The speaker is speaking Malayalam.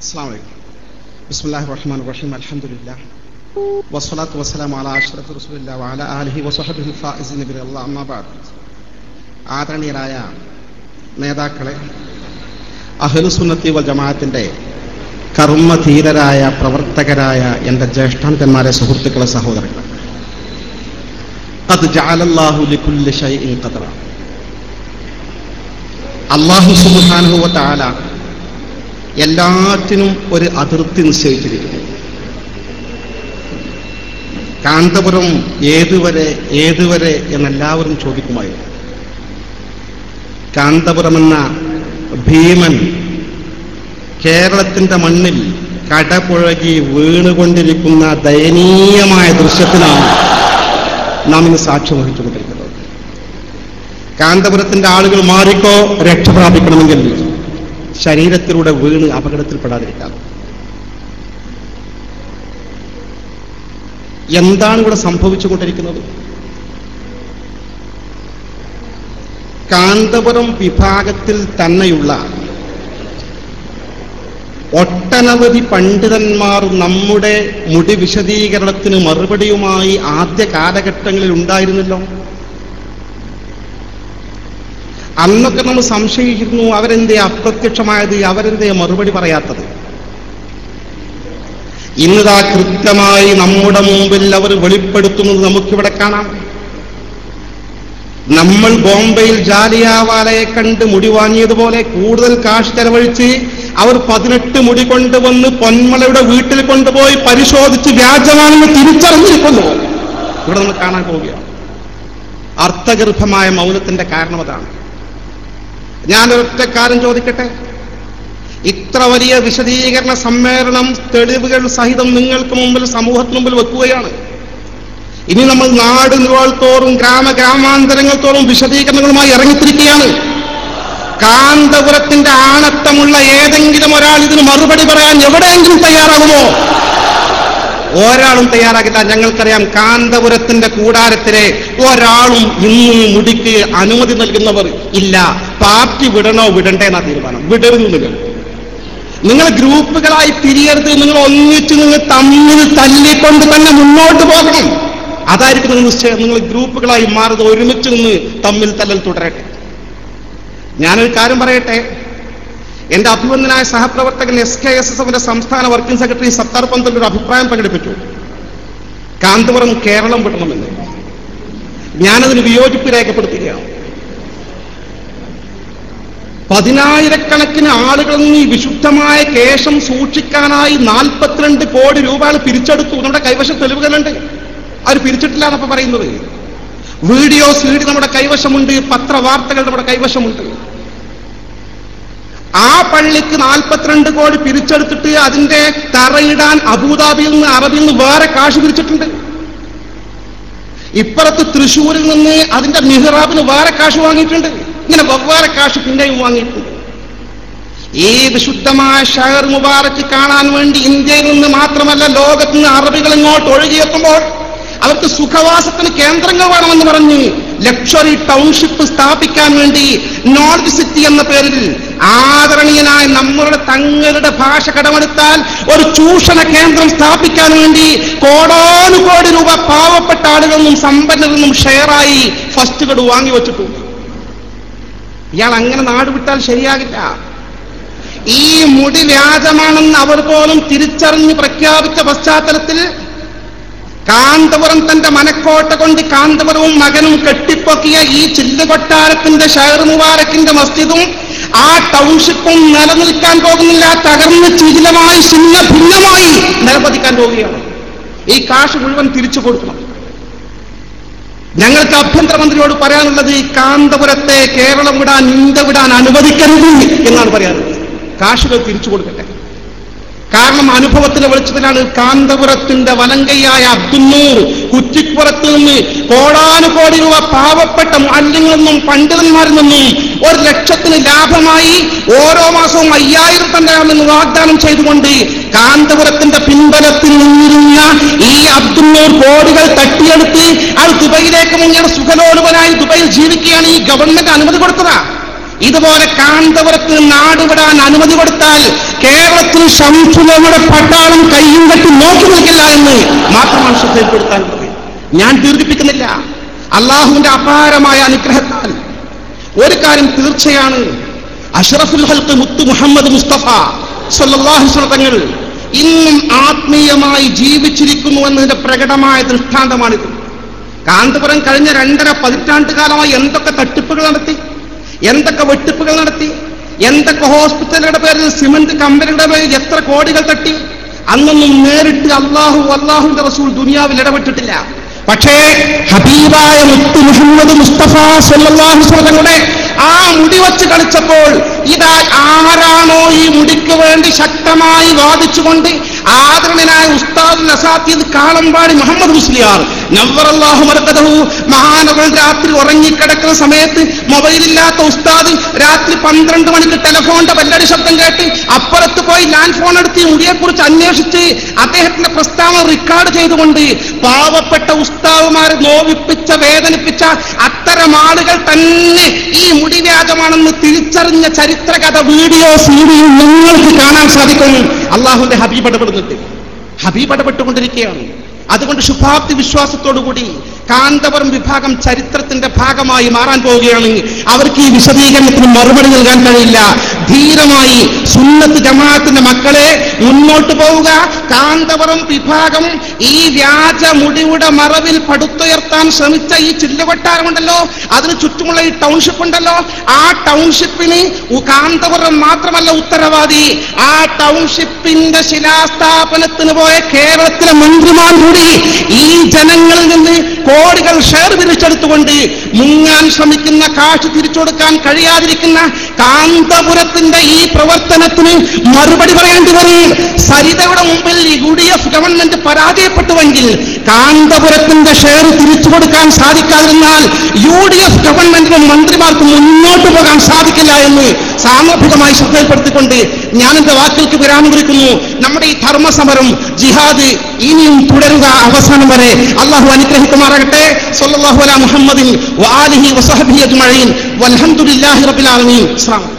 അസ്സാം വലൈക്കും ബിസ്മില്ലാഹി റഹ്മാൻ റഹീം അലഹമുല്ല വസ്സലാത്തു വസ്സലാം അല അഷ്റഫ് റസൂലില്ല വാല അലഹി വസഹബിൻ ഫായിസ് നബി അള്ളാഹ് അമ്മാബാദ് ആദരണീയരായ നേതാക്കളെ അഹലുസുന്നത്തി വൽ ജമാഅത്തിന്റെ കർമ്മധീരരായ പ്രവർത്തകരായ എന്റെ ജ്യേഷ്ഠാന്തന്മാരെ സുഹൃത്തുക്കളെ സഹോദരങ്ങൾ അത് ജാലല്ലാഹുലിക്കുല്ല ഷൈ അള്ളാഹു എല്ലാറ്റിനും ഒരു അതിർത്തി നിശ്ചയിച്ചിരിക്കുന്നു. കാന്തപുരം ഏതുവരെ ഏതുവരെ എന്നെല്ലാവരും ചോദിക്കുമായിരുന്നു. കാന്തപുരം എന്ന ഭീമൻ കേരളത്തിന്റെ മണ്ണിൽ കടപുഴകി വീണുകൊണ്ടിരിക്കുന്ന ദയനീയമായ ദൃശ്യത്തിനാണ് നാം ഇന്ന് സാക്ഷ്യം വഹിച്ചുകൊണ്ടിരിക്കുന്നത് കാന്തപുരത്തിന്റെ ആളുകൾ മാറിക്കോ രക്ഷ പ്രാപിക്കണമെങ്കിൽ ശരീരത്തിലൂടെ വീണ് അപകടത്തിൽപ്പെടാതിരിക്കാം. എന്താണ് ഇവിടെ സംഭവിച്ചുകൊണ്ടിരിക്കുന്നത്? കാന്തപുരം വിഭാഗത്തിൽ തന്നെയുള്ള ഒട്ടനവധി പണ്ഡിതന്മാർ നമ്മുടെ മുടി വിശദീകരണത്തിന് മറുപടിയുമായി ആദ്യ കാലഘട്ടങ്ങളിൽ ഉണ്ടായിരുന്നല്ലോ. അന്നൊക്കെ നമ്മൾ സംശയിക്കുന്നു അവരെന്തേ അപ്രത്യക്ഷമായത് അവരെന്തേ മറുപടി പറയാത്തത്. ഇന്നിതാ കൃത്യമായി നമ്മുടെ മുമ്പിൽ അവർ വെളിപ്പെടുത്തുന്നത് നമുക്കിവിടെ കാണാം. നമ്മൾ ബോംബെയിൽ ജാലിയാവാലയെ കണ്ട് മുടി വാങ്ങിയതുപോലെ കൂടുതൽ കാശ് ചെലവഴിച്ച് അവർ പതിനെട്ട് മുടി കൊണ്ടുവന്ന് പൊന്മലയുടെ വീട്ടിൽ കൊണ്ടുപോയി പരിശോധിച്ച് വ്യാജമാണെന്ന് തിരിച്ചറിഞ്ഞിരിക്കുന്നു. ഇവിടെ നമ്മൾ കാണാൻ പോവുകയാണ്. അർത്ഥഗർഭമായ മൗനത്തിന്റെ കാരണം അതാണ്. ഞാനൊരൊറ്റ കാര്യം ചോദിക്കട്ടെ? ഇത്ര വലിയ വിശദീകരണ സമ്മേളനം തെളിവുകൾ സഹിതം നിങ്ങൾക്ക് മുമ്പിൽ സമൂഹത്തിന് മുമ്പിൽ വെക്കുകയാണ്. ഇനി നമ്മൾ നാട് തോറും ഗ്രാമ ഗ്രാമാന്തരങ്ങൾ തോറും വിശദീകരണങ്ങളുമായി ഇറങ്ങിത്തിരിക്കുകയാണ്. കാന്തപുരത്തിന്റെ ആണത്തമുള്ള ഏതെങ്കിലും ഒരാൾ ഇതിന് മറുപടി പറയാൻ എവിടെയെങ്കിലും തയ്യാറാകുമോ? ഒരാളും തയ്യാറാക്കില്ല ഞങ്ങൾക്കറിയാം കാന്തപുരത്തിന്റെ കൂടാരത്തിലെ ഒരാളും ഇന്നും മുടിക്ക് അനുമതി നൽകുന്നവർ ഇല്ല. പാർട്ടി വിടണോ വിടണ്ടേ എന്നാ തീരുമാനം? വിടരുത് നിങ്ങൾ നിങ്ങൾ ഗ്രൂപ്പുകളായി പിരിയരുത് നിങ്ങൾ ഒന്നിച്ച് നിങ്ങൾ തമ്മിൽ തല്ലിക്കൊണ്ട് തന്നെ മുന്നോട്ട് പോകണം. അതായിരിക്കും നിങ്ങൾ നിശ്ചയം. നിങ്ങൾ ഗ്രൂപ്പുകളായി മാറുന്നത് ഒരുമിച്ച് നിന്ന് തമ്മിൽ തല്ലൽ തുടരട്ടെ. ഞാനൊരു കാര്യം പറയട്ടെ. എന്റെ അഭിവന്ദനായ സഹപ്രവർത്തകൻ എസ് കെ എസ് എസ് എഫിന്റെ സംസ്ഥാന വർക്കിംഗ് സെക്രട്ടറി സത്താർ പന്തൽ ഒരു അഭിപ്രായം പ്രകടിപ്പിച്ചു. കാന്തപുരം കേരളം വിടണമെന്ന്. ഞാനതിന് വിയോജിപ്പ് രേഖപ്പെടുത്തുകയാണ്. പതിനായിരക്കണക്കിന് ആളുകളിൽ നിന്ന് ഈ വിശുദ്ധമായ കേശം സൂക്ഷിക്കാനായി നാൽപ്പത്തിരണ്ട് കോടി രൂപ പിരിച്ചെടുത്തു. നമ്മുടെ കൈവശം തെളിവുകളുണ്ട്. അവർ പിരിച്ചിട്ടില്ല എന്നപ്പോ പറയുന്നത്? വീഡിയോ സീഡ് നമ്മുടെ കൈവശമുണ്ട് പത്രവാർത്തകൾ നമ്മുടെ കൈവശമുണ്ട്. ആ പള്ളിക്ക് നാൽപ്പത്തിരണ്ട് കോടി പിരിച്ചെടുത്തിട്ട് അതിന്റെ തറയിടാൻ അബുദാബിയിൽ നിന്ന് അറബിയിൽ നിന്ന് വേറെ കാശ് പിരിച്ചിട്ടുണ്ട്. ഇപ്പുറത്ത് തൃശ്ശൂരിൽ നിന്ന് അതിന്റെ മിഹ്റാബിന് വേറെ കാശ് വാങ്ങിയിട്ടുണ്ട്. ഇങ്ങനെ വെവ്വേറെ കാശ് പിന്നെയും വാങ്ങിയിട്ടുണ്ട്. ഈ വിശുദ്ധമായ ഷഹർ മുബാറക്ക് കാണാൻ വേണ്ടി ഇന്ത്യയിൽ നിന്ന് മാത്രമല്ല ലോകത്ത് നിന്ന് അറബികൾ ഇങ്ങോട്ട് ഒഴുകിയെത്തുമ്പോൾ അവർക്ക് സുഖവാസത്തിന് കേന്ദ്രങ്ങൾ വേണമെന്ന് പറഞ്ഞ് ലക്ഷറി ടൗൺഷിപ്പ് സ്ഥാപിക്കാൻ വേണ്ടി നോർത്ത് സിറ്റി എന്ന പേരിൽ ആദരണീയനായ നമ്മളുടെ തങ്ങളുടെ ഭാഷ കടമെടുത്താൽ ഒരു ചൂഷണ കേന്ദ്രം സ്ഥാപിക്കാൻ വേണ്ടി കോടാനുകോടി രൂപ പാവപ്പെട്ട ആളുകളിൽ നിന്നും സമ്പന്നരിൽ നിന്നും ഷെയറായി ഫസ്റ്റ് ഗഡ് വാങ്ങി വെച്ചിട്ടുണ്ട്. ഇയാൾ അങ്ങനെ നാട് വിട്ടാൽ ശരിയാകില്ല. ഈ മുടി വ്യാജമാണെന്ന് അവർ പോലും തിരിച്ചറിഞ്ഞ് പ്രഖ്യാപിച്ച പശ്ചാത്തലത്തിൽ കാന്തപുരം തന്റെ മനക്കോട്ട കൊണ്ട് കാന്തപുരവും മകനും കെട്ടിപ്പൊക്കിയ ഈ ചില്ലുകൊട്ടാരത്തിന്റെ ഷഹർ മുബാരക്കിന്റെ മസ്ജിദും ആ ടൗൺഷിപ്പും നിലനിൽക്കാൻ പോകുന്നില്ല തകർന്ന് ചിതിലമായി ചിഹ്ന ഭിന്നമായി നിലപതിക്കാൻ പോവുകയാണ്. ഈ കാശ് മുഴുവൻ തിരിച്ചു കൊടുക്കണം. ഞങ്ങൾക്ക് ആഭ്യന്തരമന്ത്രിയോട് പറയാനുള്ളത് ഈ കാന്തപുരത്തെ കേരളം വിടാൻ ഇന്ത്യ വിടാൻ അനുവദിക്കരുത് എന്നാണ് പറയാനുള്ളത്. കാശുകൾ തിരിച്ചു കൊടുക്കട്ടെ. കാരണം അനുഭവത്തിന്റെ വെളിച്ചത്തിലാണ് കാന്തപുരത്തിന്റെ വലങ്കയായ അബ്ദുന്നൂർ കുറ്റിപ്പുറത്ത് നിന്ന് കോടാനുകോടി രൂപ പാവപ്പെട്ട മാലിന്യങ്ങളിൽ നിന്നും പണ്ഡിതന്മാരിൽ നിന്നും ഒരു ലക്ഷത്തിന് ലാഭമായി ഓരോ മാസവും അയ്യായിരം തന്നെയാണെന്ന് വാഗ്ദാനം ചെയ്തുകൊണ്ട് കാന്തപുരത്തിന്റെ പിൻബലത്തിൽ നിന്നിരുന്ന ഈ അബ്ദുന്നൂർ കോടികൾ തട്ടിയെടുത്ത് അത് ദുബൈയിലേക്ക് മുങ്ങിയ സുഖലോലുപനായി ദുബൈയിൽ ജീവിക്കുകയാണ് ഈ ഗവൺമെന്റ് അനുമതി കൊടുത്തതാ. ഇതുപോലെ കാന്തപുരത്ത് നാടുവിടാൻ അനുമതി കൊടുത്താൽ കേരളത്തിൽ ശംസുലയുടെ പട്ടാളം കയ്യും കെട്ടി നോക്കി നിൽക്കില്ല എന്ന് മാത്രമാണ് ശ്രദ്ധയിൽപ്പെടുത്താൻ പറയും ഞാൻ ദീർഘിപ്പിക്കുന്നില്ല അള്ളാഹുവിന്റെ അപാരമായ അനുഗ്രഹത്താൽ. ഒരു കാര്യം തീർച്ചയാണ്. അഷറഫുൽ ഹൽക്ക് മുത്തു മുഹമ്മദ് മുസ്തഫ സല്ലാഹു തങ്ങൾ ഇന്നും ആത്മീയമായി ജീവിച്ചിരിക്കുന്നു എന്നതിന്റെ പ്രകടമായ ദൃഷ്ടാന്തമാണിത്. കാന്തപുരം കഴിഞ്ഞ രണ്ടര പതിറ്റാണ്ട് കാലമായി എന്തൊക്കെ തട്ടിപ്പുകൾ നടത്തി? എന്തൊക്കെ വെട്ടിപ്പുകൾ നടത്തി? എന്തൊക്കെ ഹോസ്പിറ്റലുകളുടെ പേരിൽ സിമന്റ് കമ്പനികളുടെ പേരിൽ എത്ര കോടികൾ തട്ടി? അന്നൊന്നും നേരിട്ട് അള്ളാഹു അള്ളാഹുന്റെ റസൂൽ ദുനിയാവിൽ ഇടപെട്ടിട്ടില്ല. പക്ഷേ ഹബീബായ മുത്തു മുഹമ്മദ് മുസ്തഫ സല്ലല്ലാഹു തങ്ങളുടെ ആ മുടി വച്ച് കളിച്ചപ്പോൾ ഇതാ ആരാണോ ഈ മുടിക്ക് വേണ്ടി ശക്തമായി വാദിച്ചുകൊണ്ട് ആദരണനായ ഉസ്താദ് നസാത്തിയത് കാളമ്പാടി മുഹമ്മദ് മുസ്ലിയാർ മഹാനവൾ രാത്രി ഉറങ്ങിക്കിടക്കുന്ന സമയത്ത് മൊബൈലില്ലാത്ത ഉസ്താദ് രാത്രി പന്ത്രണ്ട് മണിക്ക് ടെലിഫോണിന്റെ ബെല്ലടി ശബ്ദം കേട്ട് അപ്പുറത്ത് പോയി ലാൻഡ് ഫോൺ എടുത്ത് ഉടിയെക്കുറിച്ച് അന്വേഷിച്ച് അദ്ദേഹത്തിന്റെ പ്രസ്താവന റെക്കോർഡ് ചെയ്തുകൊണ്ട് പാവപ്പെട്ട ഉസ്താവുമാരെ നോവിപ്പിച്ച വേദനിപ്പിച്ച അത്തരം ആളുകൾ തന്നെ ഈ മുടി വ്യാജമാണെന്ന് തിരിച്ചറിഞ്ഞ ചരിത്രകഥ വീഡിയോ സീഡിയും നിങ്ങൾക്ക് കാണാൻ സാധിക്കും. അള്ളാഹുന്റെ ഹബീബ് ഇടപെടുന്നുണ്ട്. ഹബീബ് ഇടപെട്ടുകൊണ്ടിരിക്കുകയാണ്. അതുകൊണ്ട് ശുഭാപ്തി വിശ്വാസത്തോടുകൂടി കാന്തപുരം വിഭാഗം ചരിത്രത്തിന്റെ ഭാഗമായി മാറാൻ പോവുകയാണ് അവർക്ക് ഈ വിശദീകരണത്തിന് മറുപടി നൽകാൻ കഴിയില്ല. ധീരമായി സുന്നത്ത് ജമാഅത്തിന്റെ മക്കളെ മുന്നോട്ട് പോവുക. കാന്തപുരം വിഭാഗം ഈ വ്യാജ മുടിയുടെ മറവിൽ പടുത്തുയർത്താൻ ശ്രമിച്ച ഈ ചില്ലവട്ടാരമുണ്ടല്ലോ അതിന് ചുറ്റുമുള്ള ഈ ടൗൺഷിപ്പ് ഉണ്ടല്ലോ. ആ ടൗൺഷിപ്പിന് കാന്തപുരം മാത്രമല്ല ഉത്തരവാദി. ആ ടൗൺഷിപ്പിന്റെ ശിലാസ്ഥാപനത്തിന് പോയ കേരളത്തിലെ മന്ത്രിമാർ കൂടി ഈ ജനങ്ങളിൽ നിന്ന് കോടികൾ ഷെയർ തിരിച്ചെടുത്തുകൊണ്ട് മുങ്ങാൻ ശ്രമിക്കുന്ന കാശ് തിരിച്ചു കൊടുക്കാൻ കഴിയാതിരിക്കുന്ന കാന്തപുരത്തിന്റെ ഈ പ്രവർത്തനത്തിന് മറുപടി പറയേണ്ടി വരും സരിതയുടെ മുമ്പിൽ യു ഡി എഫ് ഗവൺമെന്റ് പരാജയപ്പെട്ടുവെങ്കിൽ കാന്തപുരത്തിന്റെ ഷെയർ തിരിച്ചു കൊടുക്കാൻ സാധിക്കാതിരുന്നാൽ യു ഡി എഫ് ഗവൺമെന്റിനും മന്ത്രിമാർക്കും മുന്നോട്ട് പോകാൻ സാധിക്കില്ല എന്ന് സാമൂഹികമായി ശ്രദ്ധയിൽപ്പെടുത്തിക്കൊണ്ട് ഞാൻ എന്റെ വാക്കുകൾക്ക് വിരാമം നമ്മുടെ ഈ ധർമ്മസമരം ജിഹാദ് ഇനിയും തുടരുക അവസാനം വരെ അള്ളാഹു അനുഗ്രഹിക്കുമാറാകട്ടെ. സല്ലാഹു അല മുഹമ്മദിൻ വാലിഹി വൽഹംദുലില്ലാഹി റബ്ബിൽ ആലമീൻ. അസ്സലാമു അലൈക്കും.